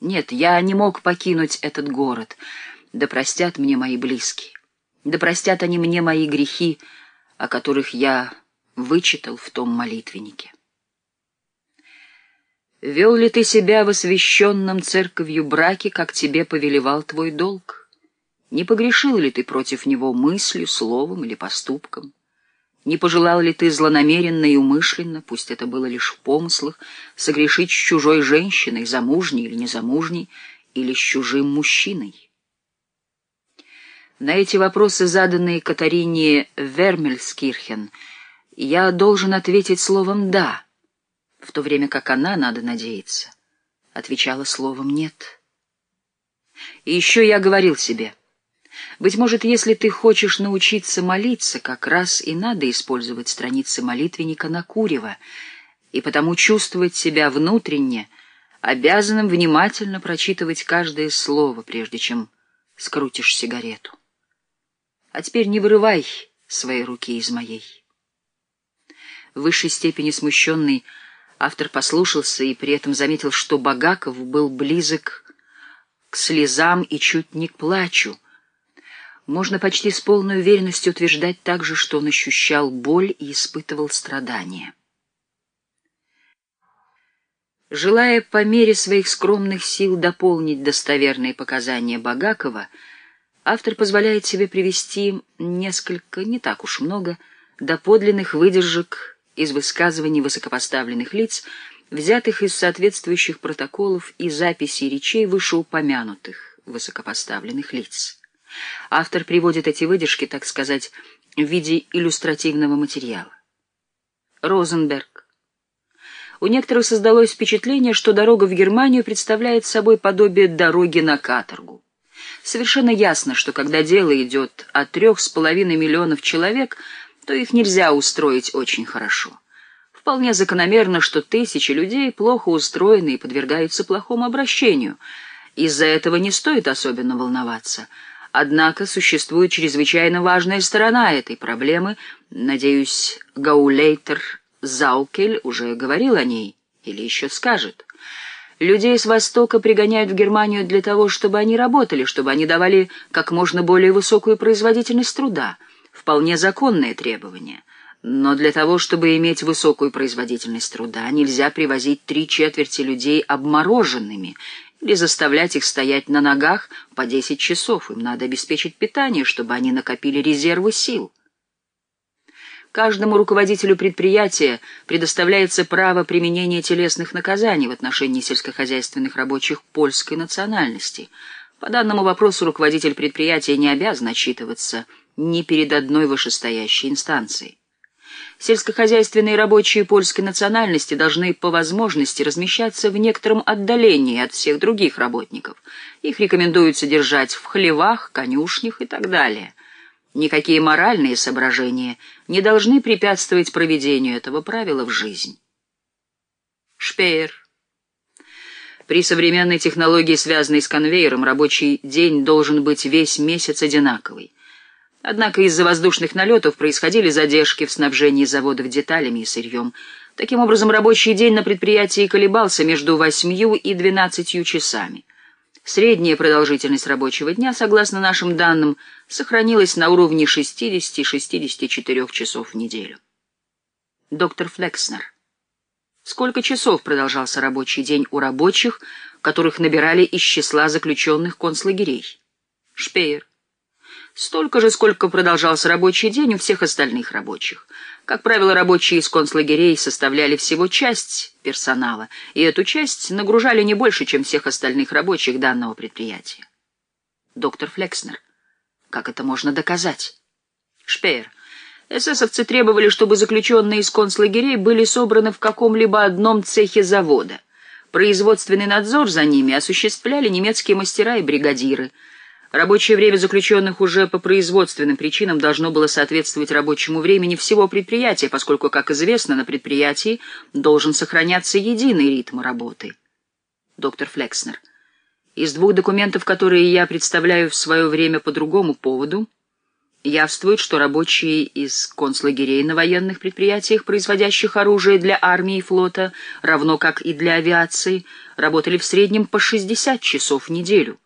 Нет, я не мог покинуть этот город. Да простят мне мои близкие. Да простят они мне мои грехи, о которых я вычитал в том молитвеннике. Вел ли ты себя в освященном церковью браке, как тебе повелевал твой долг? Не погрешил ли ты против него мыслью, словом или поступком? Не пожелал ли ты злонамеренно и умышленно, пусть это было лишь в помыслах, согрешить с чужой женщиной, замужней или незамужней, или с чужим мужчиной? На эти вопросы, заданные Катарине Вермельскирхен, я должен ответить словом «да», в то время как она, надо надеяться, отвечала словом «нет». И еще я говорил себе — быть может, если ты хочешь научиться молиться, как раз и надо использовать страницы молитвенника на курево, и потому чувствовать себя внутренне обязанным внимательно прочитывать каждое слово, прежде чем скрутишь сигарету. А теперь не вырывай свои руки из моей. В высшей степени смущенный автор послушался и при этом заметил, что Багаков был близок к слезам и чуть не к плачу, можно почти с полной уверенностью утверждать также, что он ощущал боль и испытывал страдания. Желая по мере своих скромных сил дополнить достоверные показания Багакова, автор позволяет себе привести несколько, не так уж много, доподлинных выдержек из высказываний высокопоставленных лиц, взятых из соответствующих протоколов и записей речей вышеупомянутых высокопоставленных лиц. Автор приводит эти выдержки, так сказать, в виде иллюстративного материала. Розенберг. У некоторых создалось впечатление, что дорога в Германию представляет собой подобие дороги на каторгу. Совершенно ясно, что когда дело идет о трех с половиной миллионов человек, то их нельзя устроить очень хорошо. Вполне закономерно, что тысячи людей плохо устроены и подвергаются плохому обращению. Из-за этого не стоит особенно волноваться — Однако существует чрезвычайно важная сторона этой проблемы. Надеюсь, Гаулейтер Заукель уже говорил о ней или еще скажет. Людей с Востока пригоняют в Германию для того, чтобы они работали, чтобы они давали как можно более высокую производительность труда. Вполне законное требование. Но для того, чтобы иметь высокую производительность труда, нельзя привозить три четверти людей обмороженными – или заставлять их стоять на ногах по 10 часов. Им надо обеспечить питание, чтобы они накопили резервы сил. Каждому руководителю предприятия предоставляется право применения телесных наказаний в отношении сельскохозяйственных рабочих польской национальности. По данному вопросу руководитель предприятия не обязан отчитываться ни перед одной вышестоящей инстанцией. Сельскохозяйственные рабочие польской национальности должны по возможности размещаться в некотором отдалении от всех других работников. Их рекомендуют содержать в хлевах, конюшнях и так далее. Никакие моральные соображения не должны препятствовать проведению этого правила в жизнь. Шпеер. При современной технологии, связанной с конвейером, рабочий день должен быть весь месяц одинаковый. Однако из-за воздушных налетов происходили задержки в снабжении заводов деталями и сырьем. Таким образом, рабочий день на предприятии колебался между восьмью и двенадцатью часами. Средняя продолжительность рабочего дня, согласно нашим данным, сохранилась на уровне 60-64 часов в неделю. Доктор Флекснер. Сколько часов продолжался рабочий день у рабочих, которых набирали из числа заключенных концлагерей? Шпеер. Столько же, сколько продолжался рабочий день у всех остальных рабочих. Как правило, рабочие из концлагерей составляли всего часть персонала, и эту часть нагружали не больше, чем всех остальных рабочих данного предприятия. Доктор Флекснер. Как это можно доказать? Шпеер. Эсэсовцы требовали, чтобы заключенные из концлагерей были собраны в каком-либо одном цехе завода. Производственный надзор за ними осуществляли немецкие мастера и бригадиры — Рабочее время заключенных уже по производственным причинам должно было соответствовать рабочему времени всего предприятия, поскольку, как известно, на предприятии должен сохраняться единый ритм работы. Доктор Флекснер. Из двух документов, которые я представляю в свое время по другому поводу, Явствует, что рабочие из концлагерей на военных предприятиях, производящих оружие для армии и флота, равно как и для авиации, работали в среднем по 60 часов в неделю.